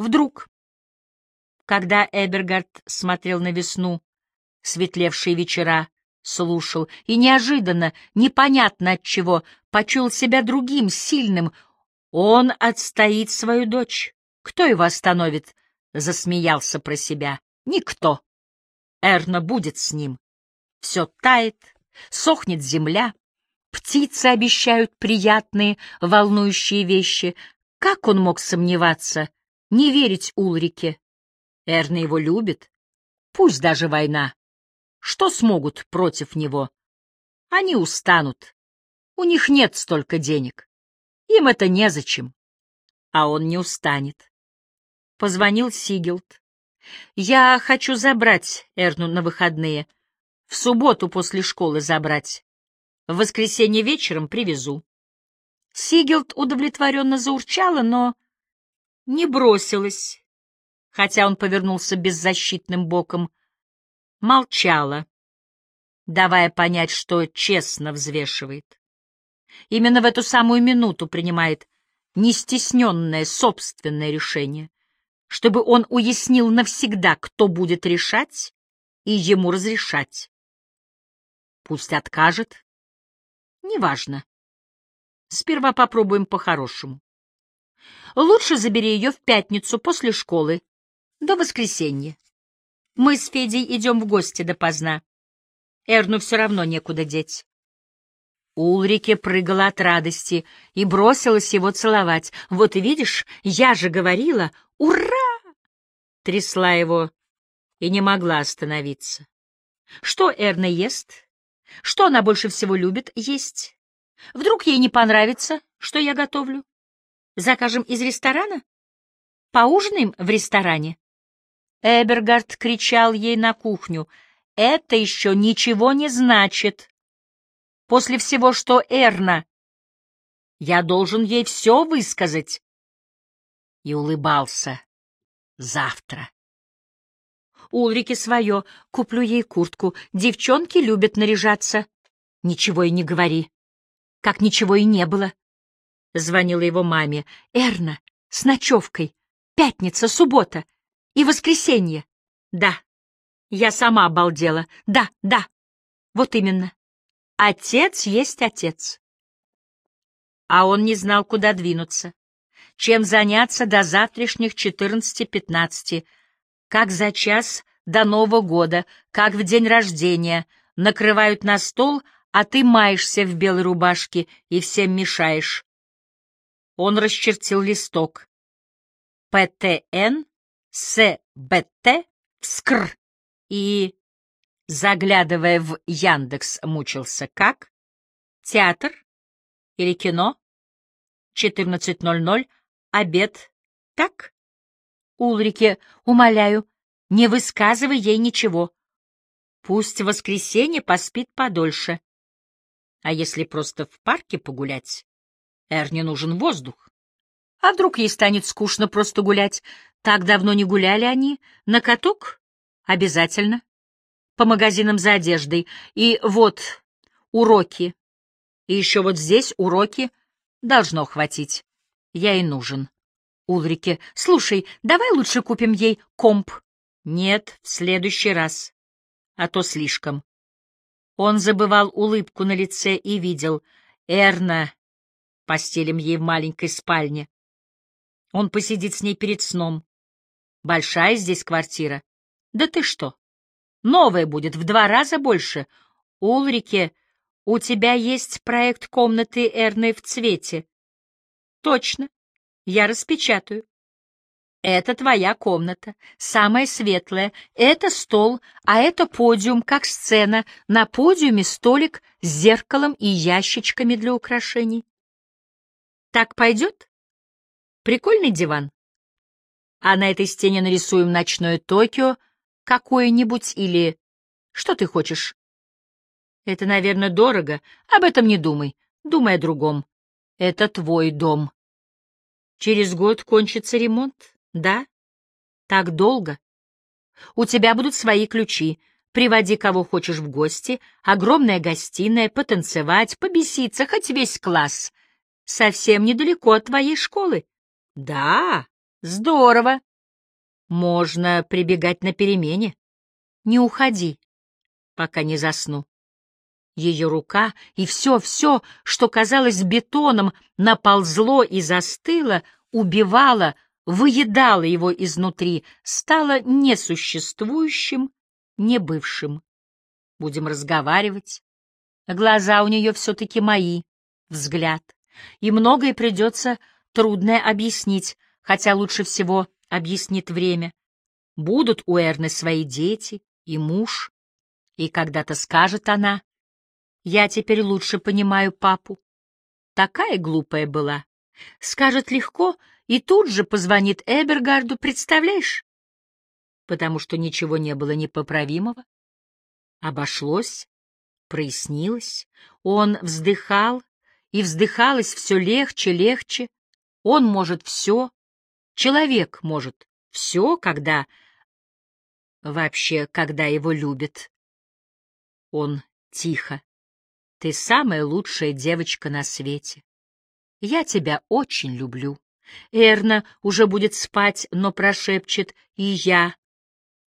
Вдруг, когда Эбергард смотрел на весну, светлевшие вечера, слушал и неожиданно, непонятно от чего, почул себя другим, сильным, он отстоит свою дочь. Кто его остановит? Засмеялся про себя. Никто. Эрна будет с ним. Все тает, сохнет земля, птицы обещают приятные, волнующие вещи. Как он мог сомневаться, не верить Улрике? Эрна его любит, пусть даже война. Что смогут против него? Они устанут. У них нет столько денег. Им это незачем. А он не устанет. Позвонил Сигелд. Я хочу забрать Эрну на выходные. В субботу после школы забрать. В воскресенье вечером привезу. Сигелд удовлетворенно заурчала, но не бросилась, хотя он повернулся беззащитным боком, молчала, давая понять, что честно взвешивает. Именно в эту самую минуту принимает нестесненное собственное решение, чтобы он уяснил навсегда, кто будет решать и ему разрешать. Пусть откажет. Неважно. Сперва попробуем по-хорошему. Лучше забери ее в пятницу после школы, до воскресенья. Мы с Федей идем в гости допоздна. Эрну все равно некуда деть. Улрике прыгала от радости и бросилась его целовать. «Вот видишь, я же говорила! Ура!» Трясла его и не могла остановиться. Что Эрна ест? Что она больше всего любит есть? Вдруг ей не понравится, что я готовлю? Закажем из ресторана? Поужинаем в ресторане? Эбергард кричал ей на кухню. «Это еще ничего не значит. После всего, что Эрна, я должен ей все высказать». И улыбался. «Завтра». Улрике свое, куплю ей куртку. Девчонки любят наряжаться. Ничего и не говори. Как ничего и не было. Звонила его маме. Эрна, с ночевкой. Пятница, суббота. И воскресенье. Да. Я сама обалдела. Да, да. Вот именно. Отец есть отец. А он не знал, куда двинуться. Чем заняться до завтрашних четырнадцати-пятнадцати. Как за час до Нового года, как в день рождения. Накрывают на стол, а ты маешься в белой рубашке и всем мешаешь. Он расчертил листок. ПТН СБТ вскр и, заглядывая в Яндекс, мучился как? Театр или кино? 14.00, обед, так? Улрике, умоляю, не высказывай ей ничего. Пусть в воскресенье поспит подольше. А если просто в парке погулять? Эрне нужен воздух. А вдруг ей станет скучно просто гулять? Так давно не гуляли они. На каток? Обязательно. По магазинам за одеждой. И вот уроки. И еще вот здесь уроки. Должно хватить. Я и нужен. Улрике, слушай, давай лучше купим ей комп. Нет, в следующий раз. А то слишком. Он забывал улыбку на лице и видел. Эрна, постелим ей в маленькой спальне. Он посидит с ней перед сном. Большая здесь квартира. Да ты что? Новая будет в два раза больше. Улрике, у тебя есть проект комнаты Эрны в цвете. Точно. Я распечатаю. Это твоя комната, самая светлая. Это стол, а это подиум, как сцена. На подиуме столик с зеркалом и ящичками для украшений. Так пойдет? Прикольный диван. А на этой стене нарисуем ночное Токио какое-нибудь или... Что ты хочешь? Это, наверное, дорого. Об этом не думай. Думай о другом. Это твой дом. Через год кончится ремонт, да? Так долго. У тебя будут свои ключи. Приводи кого хочешь в гости, огромная гостиная, потанцевать, побеситься, хоть весь класс. Совсем недалеко от твоей школы. Да, здорово. Можно прибегать на перемене. Не уходи, пока не засну. Ее рука и все-все, что казалось бетоном, наползло и застыло, убивало, выедало его изнутри, стало несуществующим, небывшим. Будем разговаривать. Глаза у нее все-таки мои, взгляд. И многое придется трудное объяснить, хотя лучше всего объяснит время. Будут у Эрны свои дети и муж, и когда-то скажет она, «Я теперь лучше понимаю папу». Такая глупая была. Скажет легко и тут же позвонит Эбергарду, представляешь? Потому что ничего не было непоправимого. Обошлось, прояснилось. Он вздыхал, и вздыхалось все легче, легче. Он может все, человек может все, когда... Вообще, когда его любят. Он тихо. Ты самая лучшая девочка на свете. Я тебя очень люблю. Эрна уже будет спать, но прошепчет «и я».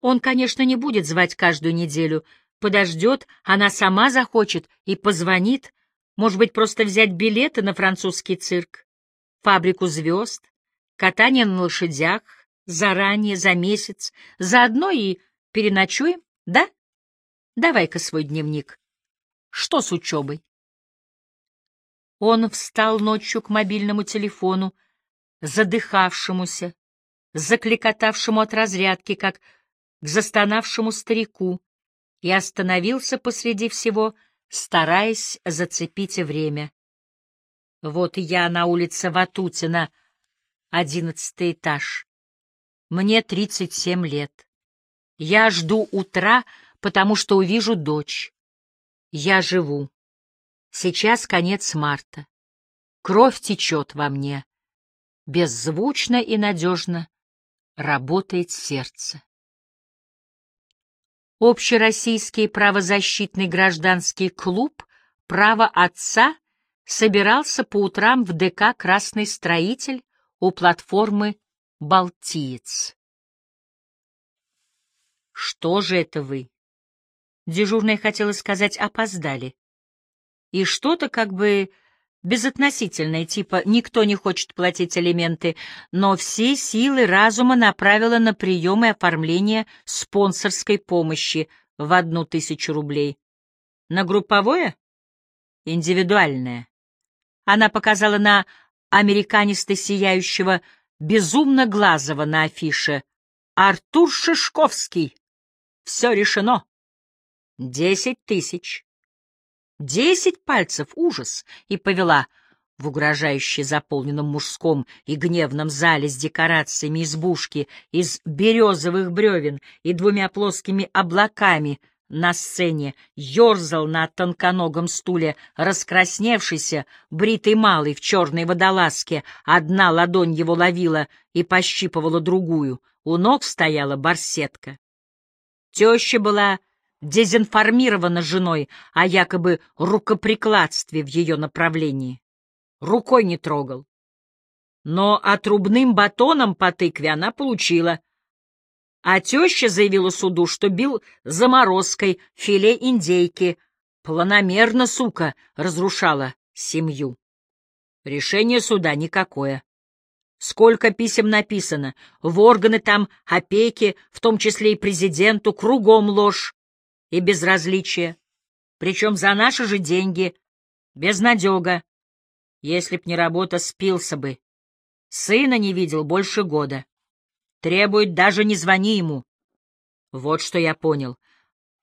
Он, конечно, не будет звать каждую неделю, подождет, она сама захочет и позвонит, может быть, просто взять билеты на французский цирк, фабрику звезд, катание на лошадях, заранее, за месяц, заодно и переночуем, да? Давай-ка свой дневник. Что с учебой? Он встал ночью к мобильному телефону, задыхавшемуся, закликотавшему от разрядки, как к застонавшему старику, и остановился посреди всего, стараясь зацепить время. Вот я на улице Ватутина, одиннадцатый этаж. Мне тридцать семь лет. Я жду утра, потому что увижу дочь. Я живу. Сейчас конец марта. Кровь течет во мне. Беззвучно и надежно работает сердце. Общероссийский правозащитный гражданский клуб «Право отца» собирался по утрам в ДК «Красный строитель» у платформы «Балтиец». «Что же это вы?» Дежурная хотела сказать «опоздали». И что-то как бы безотносительное, типа «никто не хочет платить алименты», но все силы разума направила на прием и оформление спонсорской помощи в одну тысячу рублей. На групповое? Индивидуальное. Она показала на американисто сияющего, безумно глазого на афише. «Артур Шишковский! Все решено! Десять тысяч!» Десять пальцев, ужас! И повела в угрожающе заполненном мужском и гневном зале с декорациями избушки из березовых бревен и двумя плоскими облаками — на сцене ерзал на тонконогом стуле раскрасневшийся, бритый малый в черной водолазке, одна ладонь его ловила и пощипывала другую, у ног стояла барсетка. Теща была дезинформирована женой о якобы рукоприкладстве в ее направлении. Рукой не трогал. Но отрубным батоном по тыкве она получила — а теща заявила суду, что бил заморозкой филе индейки. Планомерно, сука, разрушала семью. Решение суда никакое. Сколько писем написано, в органы там опеки, в том числе и президенту, кругом ложь и безразличие. Причем за наши же деньги, безнадега. Если б не работа, спился бы. Сына не видел больше года. Требует, даже не звони ему. Вот что я понял.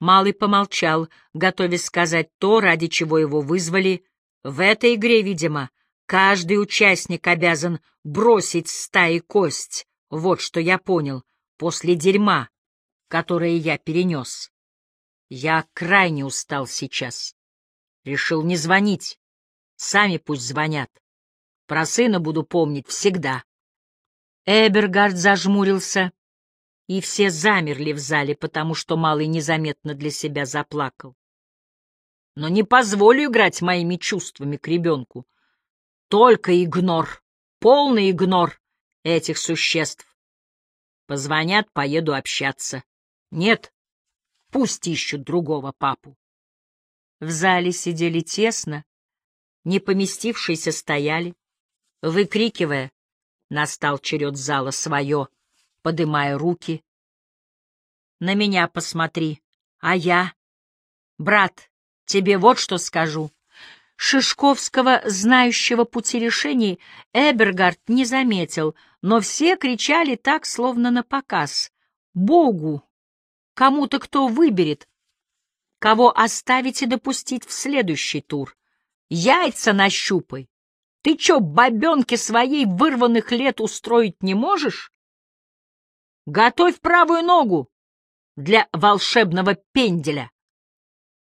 Малый помолчал, готовясь сказать то, ради чего его вызвали. В этой игре, видимо, каждый участник обязан бросить стаи кость. Вот что я понял после дерьма, которое я перенес. Я крайне устал сейчас. Решил не звонить. Сами пусть звонят. Про сына буду помнить всегда. Эбергард зажмурился, и все замерли в зале, потому что Малый незаметно для себя заплакал. Но не позволю играть моими чувствами к ребенку. Только игнор, полный игнор этих существ. Позвонят, поеду общаться. Нет, пусть ищут другого папу. В зале сидели тесно, не поместившиеся стояли, выкрикивая. Настал черед зала свое, подымая руки. На меня посмотри, а я... Брат, тебе вот что скажу. Шишковского, знающего пути решений, Эбергард не заметил, но все кричали так, словно на показ. «Богу! Кому-то кто выберет, кого оставить и допустить в следующий тур. Яйца нащупай! Ты чё, бабёнке своей вырванных лет устроить не можешь? Готовь правую ногу для волшебного пенделя.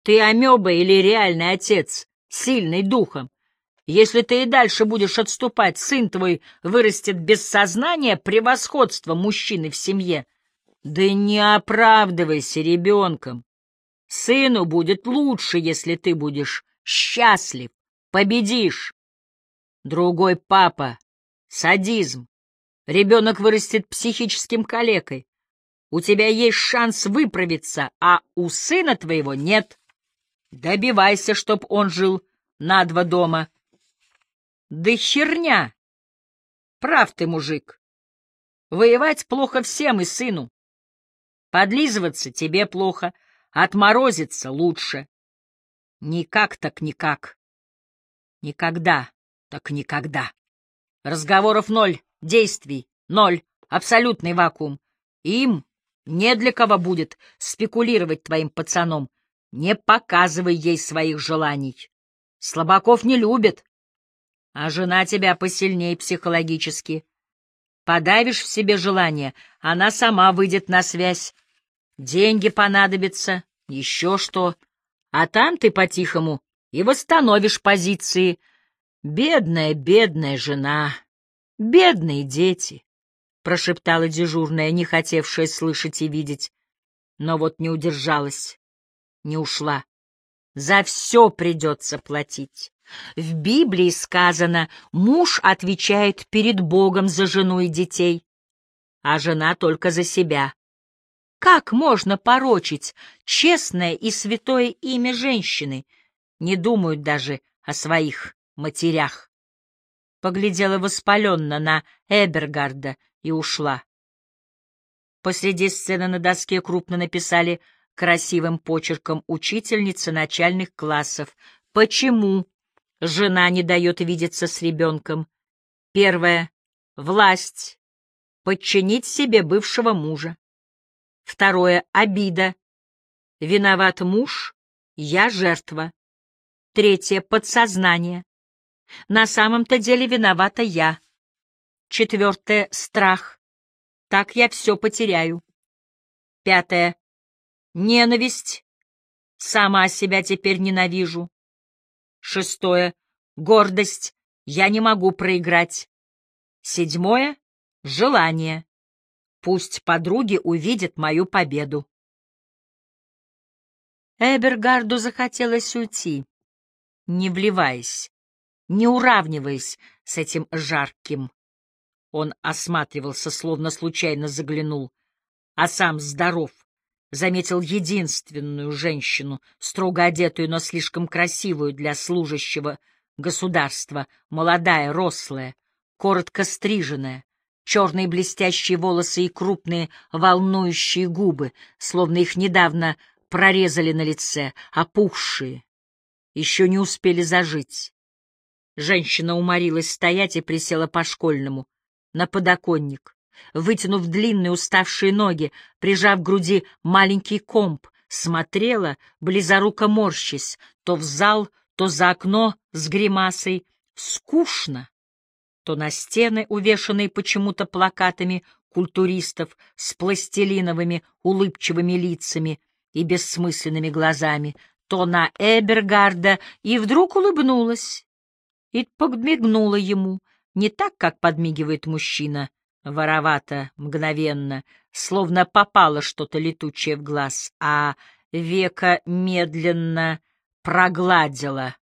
Ты амеба или реальный отец, сильный духом. Если ты и дальше будешь отступать, сын твой вырастет без сознания превосходства мужчины в семье. Да не оправдывайся ребенком. Сыну будет лучше, если ты будешь счастлив, победишь. Другой папа — садизм. Ребенок вырастет психическим калекой. У тебя есть шанс выправиться, а у сына твоего нет. Добивайся, чтоб он жил на два дома. Да херня! Прав ты, мужик. Воевать плохо всем и сыну. Подлизываться тебе плохо, отморозиться лучше. Никак так никак. Никогда так никогда. Разговоров ноль, действий ноль, абсолютный вакуум. Им не для кого будет спекулировать твоим пацаном. Не показывай ей своих желаний. Слабаков не любят, а жена тебя посильнее психологически. Подавишь в себе желание, она сама выйдет на связь. Деньги понадобятся, еще что. А там ты по-тихому и восстановишь позиции. Бедная, бедная жена, бедные дети, — прошептала дежурная, не хотевшая слышать и видеть. Но вот не удержалась, не ушла. За все придется платить. В Библии сказано, муж отвечает перед Богом за жену и детей, а жена только за себя. Как можно порочить честное и святое имя женщины? Не думают даже о своих матерях. Поглядела воспаленно на Эбергарда и ушла. Посреди сцены на доске крупно написали красивым почерком учительница начальных классов. Почему жена не дает видеться с ребенком? Первое — власть. Подчинить себе бывшего мужа. Второе — обида. Виноват муж, я жертва. Третье — подсознание. На самом-то деле виновата я. Четвертое — страх. Так я все потеряю. Пятое Ненависть. Сама себя теперь ненавижу. Шестое. Гордость. Я не могу проиграть. Седьмое. Желание. Пусть подруги увидят мою победу. Эбергарду захотелось уйти, не вливаясь, не уравниваясь с этим жарким. Он осматривался, словно случайно заглянул, а сам здоров, заметил единственную женщину, строго одетую, но слишком красивую для служащего государства, молодая, рослая, коротко стриженная, черные блестящие волосы и крупные волнующие губы, словно их недавно прорезали на лице, опухшие, еще не успели зажить. Женщина уморилась стоять и присела по-школьному, на подоконник вытянув длинные уставшие ноги, прижав к груди маленький комп, смотрела, близоруко морщись, то в зал, то за окно с гримасой. Скучно. То на стены, увешанные почему-то плакатами культуристов с пластилиновыми улыбчивыми лицами и бессмысленными глазами, то на Эбергарда, и вдруг улыбнулась и подмигнула ему, не так, как подмигивает мужчина, воровато, мгновенно, словно попало что-то летучее в глаз, а века медленно прогладило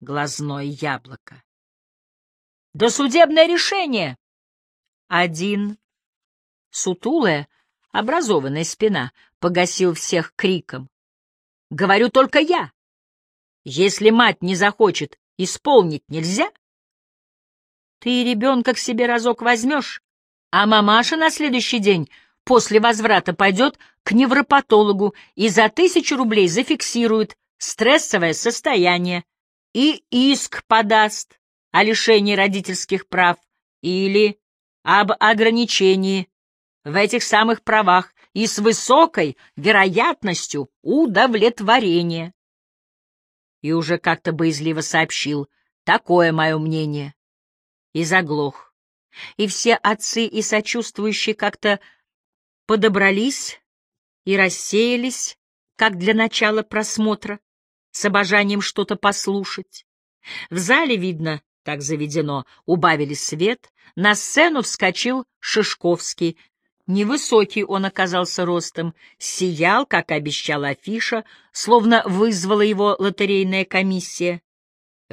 глазное яблоко. «Досудебное решение!» Один, Сутулая, образованная спина погасил всех криком. «Говорю только я! Если мать не захочет, исполнить нельзя!» Ты ребенка к себе разок возьмешь, а мамаша на следующий день после возврата пойдет к невропатологу и за тысячу рублей зафиксирует стрессовое состояние и иск подаст о лишении родительских прав или об ограничении в этих самых правах и с высокой вероятностью удовлетворения. И уже как-то боязливо сообщил, такое мое мнение и заглох. И все отцы и сочувствующие как-то подобрались и рассеялись, как для начала просмотра, с обожанием что-то послушать. В зале, видно, так заведено, убавили свет, на сцену вскочил Шишковский. Невысокий он оказался ростом, сиял, как обещала афиша, словно вызвала его лотерейная комиссия.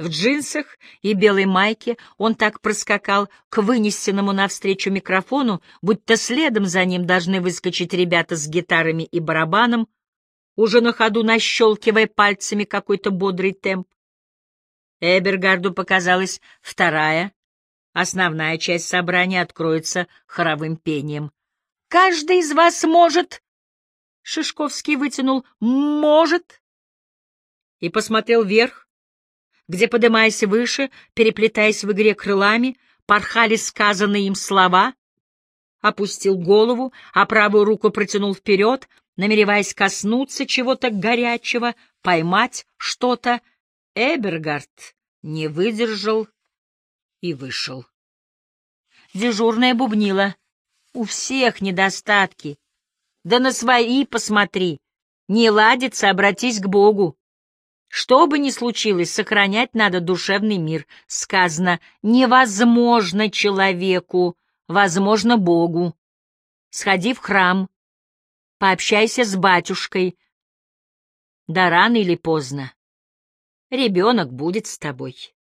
В джинсах и белой майке. Он так проскакал к вынесенному навстречу микрофону, будто следом за ним должны выскочить ребята с гитарами и барабаном, уже на ходу нащелкивая пальцами какой-то бодрый темп. Эбергарду показалась вторая, основная часть собрания откроется хоровым пением. «Каждый из вас может...» Шишковский вытянул «может» и посмотрел вверх, где, подымаясь выше, переплетаясь в игре крылами, порхали сказанные им слова, опустил голову, а правую руку протянул вперед, намереваясь коснуться чего-то горячего, поймать что-то. Эбергард не выдержал и вышел. Дежурная бубнила. У всех недостатки. Да на свои посмотри. Не ладится, обратись к Богу. Что бы ни случилось, сохранять надо душевный мир. Сказано, невозможно человеку, возможно Богу. Сходи в храм, пообщайся с батюшкой. Да рано или поздно ребенок будет с тобой.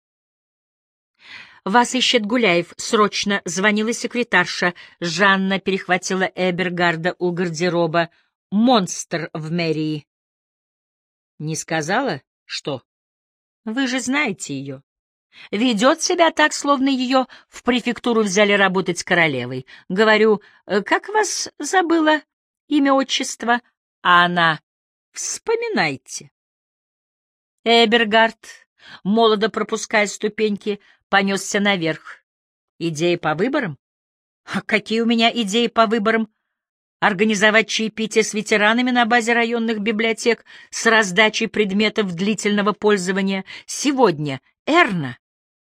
«Вас ищет Гуляев. Срочно!» — звонила секретарша. Жанна перехватила Эбергарда у гардероба. «Монстр в мэрии». «Не сказала?» Что? Вы же знаете ее. Ведет себя так, словно ее в префектуру взяли работать королевой. Говорю, «Э, как вас забыла имя, отчество? А она, вспоминайте. Эбергард, молодо пропуская ступеньки, понесся наверх. Идеи по выборам? А какие у меня идеи по выборам? Организовать чаепитие с ветеранами на базе районных библиотек с раздачей предметов длительного пользования. Сегодня Эрна